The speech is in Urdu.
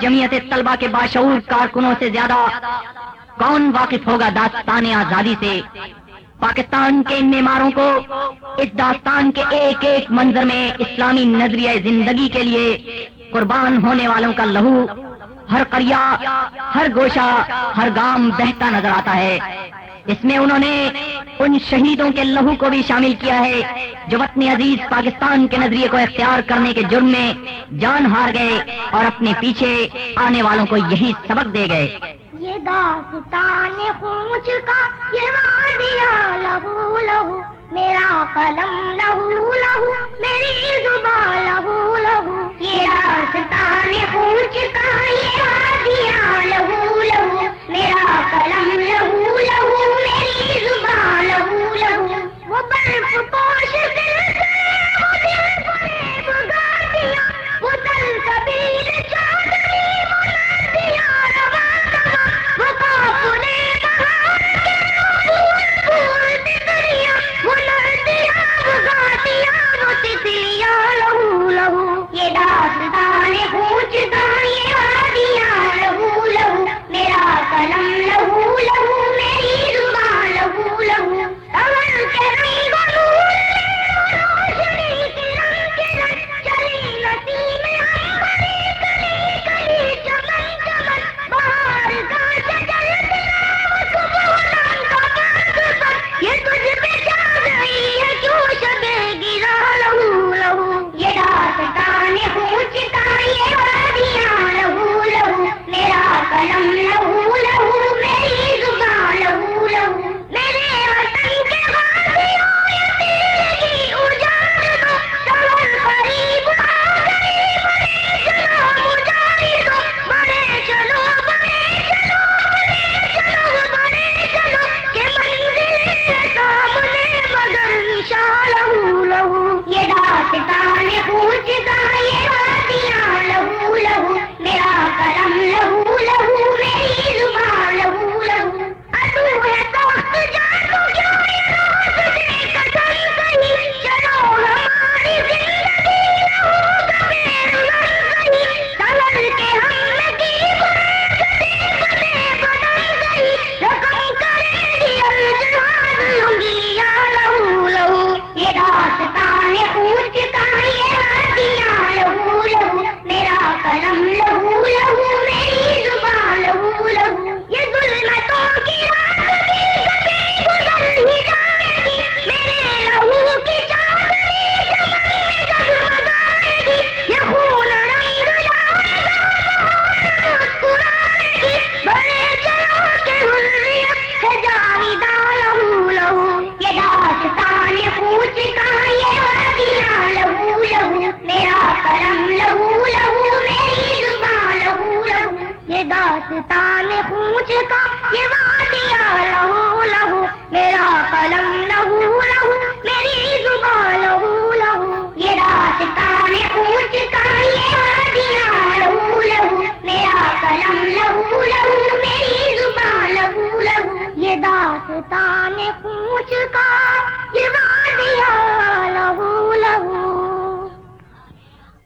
جمعیت طلبہ کے باشعور کارکنوں سے زیادہ کون واقف ہوگا داستان آزادی سے؟ پاکستان کے ان معماروں کو اس داستان کے ایک ایک منظر میں اسلامی نظریہ زندگی کے لیے قربان ہونے والوں کا لہو، ہر کریا ہر گوشہ، ہر گام بہتا نظر آتا ہے۔ اس میں انہوں نے ان شہیدوں کے لہو کو بھی شامل کیا ہے، جو وطن عزیز پاکستان کے نظریے کو اختیار کرنے کے جرم میں جان ہار گئے اور اپنے پیچھے آنے والوں کو یہی سبق دے گئے۔ یہ داستان خوچ کا یہ وادیا لہو لہو، میرا قلم لہو لہو، میری زبان Julio. داستان خوچ کا یہ وادیاں لہو لہو، میرا قلم لہو لہو، میری زبان لہو لہو، یہ داستان خوچ کا یہ وادیاں لہو لہو، میرا قلم لہو لہو، میری زبان لہو لہو، یہ داستان خوچ کا